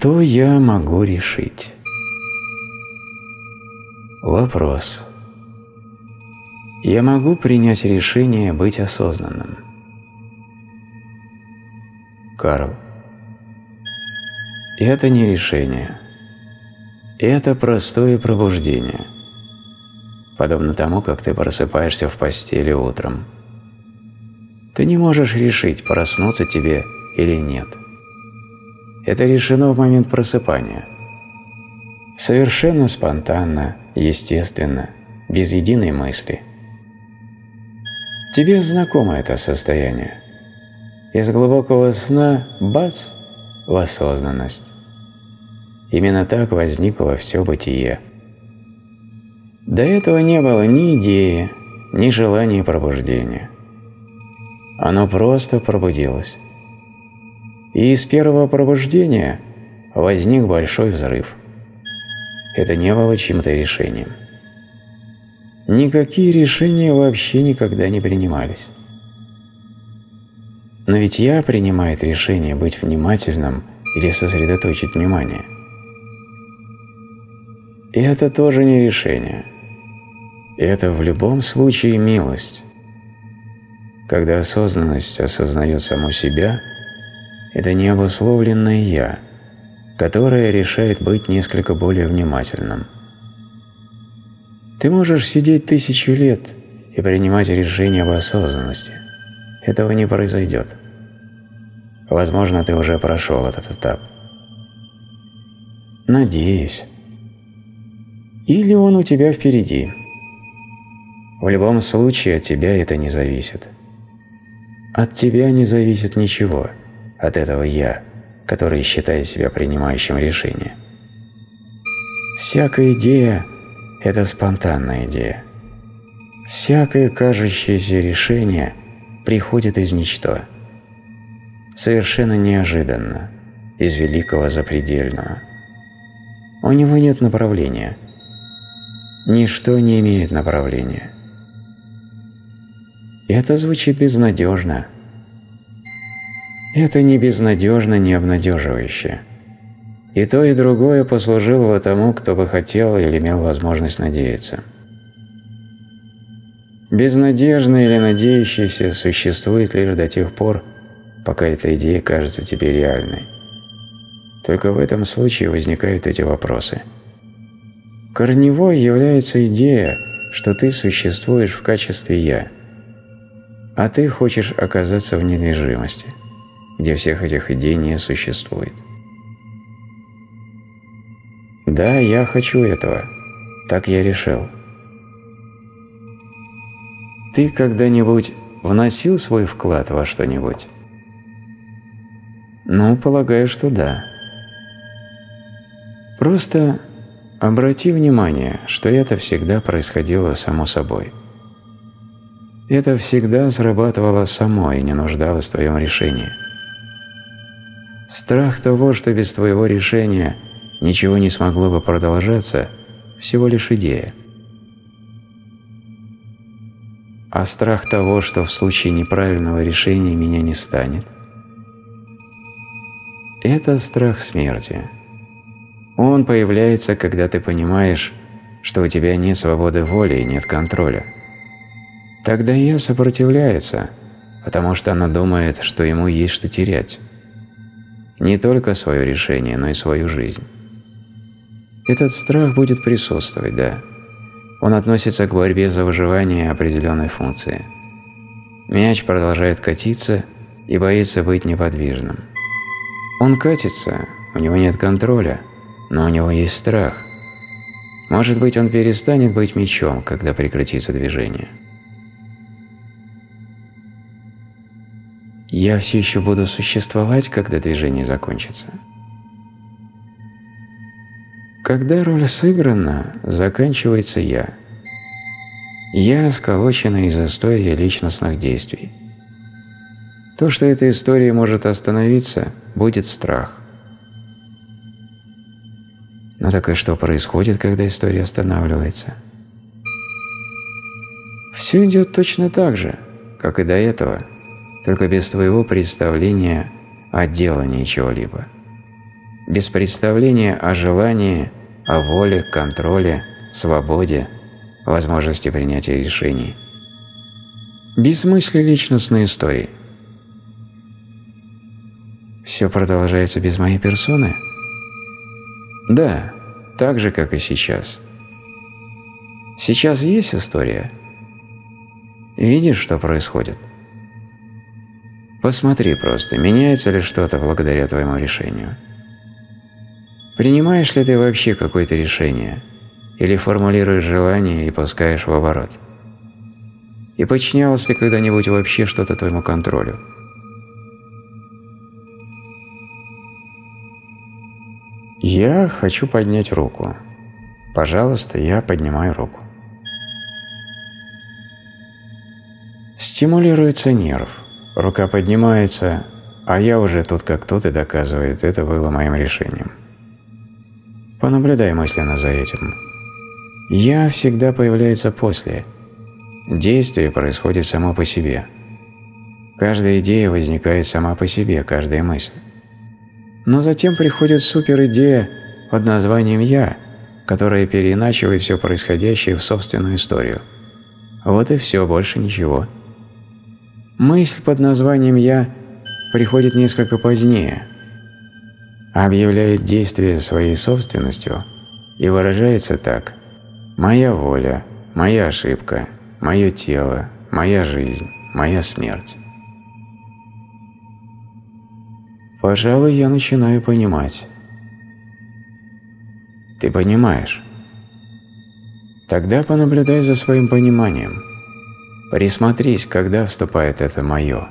Что я могу решить? Вопрос. Я могу принять решение быть осознанным? Карл. Это не решение. Это простое пробуждение. Подобно тому, как ты просыпаешься в постели утром. Ты не можешь решить, проснуться тебе или нет. Это решено в момент просыпания. Совершенно спонтанно, естественно, без единой мысли. Тебе знакомо это состояние. Из глубокого сна – бац – в осознанность. Именно так возникло все бытие. До этого не было ни идеи, ни желания пробуждения. Оно просто пробудилось. И из первого пробуждения возник большой взрыв. Это не было чьим-то решением. Никакие решения вообще никогда не принимались. Но ведь я принимает решение быть внимательным или сосредоточить внимание. И это тоже не решение. Это в любом случае милость. Когда осознанность осознает саму себя, это необусловленное «я», которое решает быть несколько более внимательным. Ты можешь сидеть тысячу лет и принимать решения об осознанности – этого не произойдет. Возможно, ты уже прошел этот этап. Надеюсь. Или он у тебя впереди. В любом случае от тебя это не зависит. От тебя не зависит ничего, от этого «я», который считает себя принимающим решение. Всякая идея – это спонтанная идея. Всякое кажущееся решение – приходит из ничто. Совершенно неожиданно, из великого запредельного. У него нет направления. Ничто не имеет направления. Это звучит безнадежно. Это не безнадежно, не обнадеживающе. И то, и другое послужило тому, кто бы хотел или имел возможность надеяться. Безнадежный или надеющийся существует лишь до тех пор, пока эта идея кажется тебе реальной. Только в этом случае возникают эти вопросы. Корневой является идея, что ты существуешь в качестве «я», а ты хочешь оказаться в недвижимости, где всех этих идей не существует. Да, я хочу этого. Так я решил. Ты когда-нибудь вносил свой вклад во что-нибудь? Ну, полагаю, что да. Просто обрати внимание, что это всегда происходило само собой. Это всегда срабатывало само и не нуждалось в твоем решении. Страх того, что без твоего решения ничего не смогло бы продолжаться, всего лишь идея. а страх того, что в случае неправильного решения меня не станет. Это страх смерти. Он появляется, когда ты понимаешь, что у тебя нет свободы воли и нет контроля. Тогда я сопротивляется, потому что она думает, что ему есть что терять. Не только свое решение, но и свою жизнь. Этот страх будет присутствовать, да. Он относится к борьбе за выживание определенной функции. Мяч продолжает катиться и боится быть неподвижным. Он катится, у него нет контроля, но у него есть страх. Может быть, он перестанет быть мячом, когда прекратится движение. Я все еще буду существовать, когда движение закончится. Когда роль сыграна, заканчивается «я». «Я» сколочена из истории личностных действий. То, что эта история может остановиться, будет страх. Но так и что происходит, когда история останавливается? Все идет точно так же, как и до этого, только без твоего представления о делании чего-либо без представления о желании, о воле, контроле, свободе, возможности принятия решений. Без мысли личностной истории. Все продолжается без моей персоны? Да, так же, как и сейчас. Сейчас есть история. Видишь, что происходит? Посмотри просто, меняется ли что-то благодаря твоему решению. Принимаешь ли ты вообще какое-то решение? Или формулируешь желание и пускаешь в оборот? И подчинялось ли когда-нибудь вообще что-то твоему контролю? Я хочу поднять руку. Пожалуйста, я поднимаю руку. Стимулируется нерв. Рука поднимается, а я уже тут как тут и доказывает, это было моим решением. Понаблюдай мысленно за этим. «Я» всегда появляется после. Действие происходит само по себе. Каждая идея возникает сама по себе, каждая мысль. Но затем приходит суперидея под названием «Я», которая переиначивает все происходящее в собственную историю. Вот и все, больше ничего. Мысль под названием «Я» приходит несколько позднее, объявляет действие своей собственностью и выражается так «Моя воля, моя ошибка, мое тело, моя жизнь, моя смерть». Пожалуй, я начинаю понимать. Ты понимаешь? Тогда понаблюдай за своим пониманием – Присмотрись, когда вступает это «моё».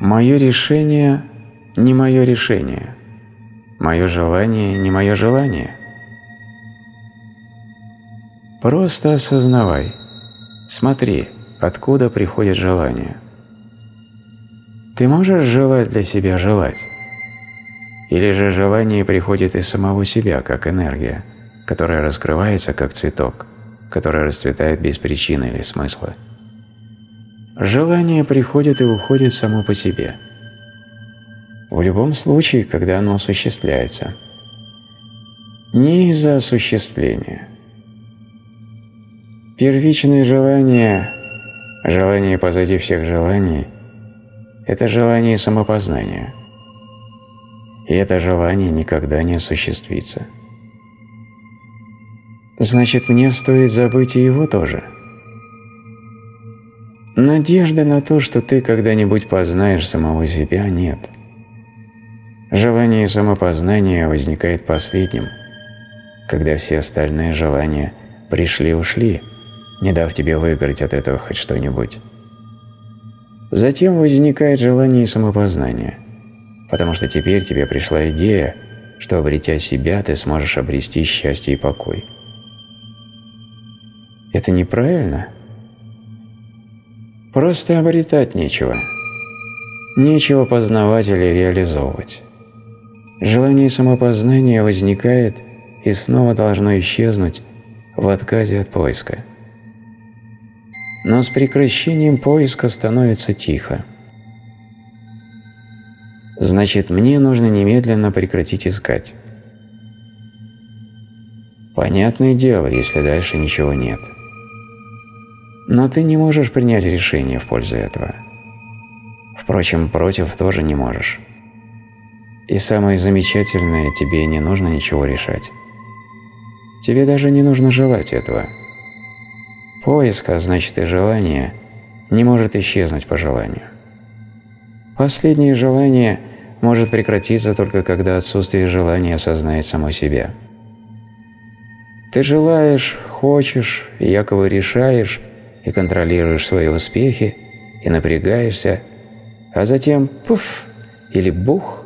Мое решение – не мое решение. Мое желание – не мое желание. Просто осознавай. Смотри, откуда приходит желание. Ты можешь желать для себя желать? Или же желание приходит из самого себя, как энергия, которая раскрывается, как цветок? Которое расцветает без причины или смысла. Желание приходит и уходит само по себе. В любом случае, когда оно осуществляется. Не из-за осуществления. Первичное желание, желание позади всех желаний – это желание самопознания. И это желание никогда не осуществится. Значит, мне стоит забыть и его тоже. Надежды на то, что ты когда-нибудь познаешь самого себя, нет. Желание самопознания возникает последним, когда все остальные желания пришли-ушли, не дав тебе выиграть от этого хоть что-нибудь. Затем возникает желание самопознания, потому что теперь тебе пришла идея, что обретя себя, ты сможешь обрести счастье и покой. Это неправильно. Просто обретать нечего. Нечего познавать или реализовывать. Желание самопознания возникает и снова должно исчезнуть в отказе от поиска. Но с прекращением поиска становится тихо. Значит, мне нужно немедленно прекратить искать. Понятное дело, если дальше ничего нет. Но ты не можешь принять решение в пользу этого. Впрочем, против тоже не можешь. И самое замечательное, тебе не нужно ничего решать. Тебе даже не нужно желать этого. Поиск, а значит и желание, не может исчезнуть по желанию. Последнее желание может прекратиться только когда отсутствие желания осознает само себя. Ты желаешь, хочешь, якобы решаешь, и контролируешь свои успехи, и напрягаешься, а затем пуф или бух,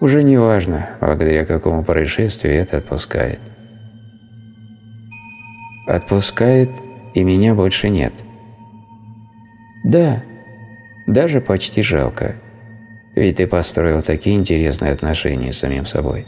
уже не важно, благодаря какому происшествию это отпускает. Отпускает, и меня больше нет. Да, даже почти жалко, ведь ты построил такие интересные отношения с самим собой.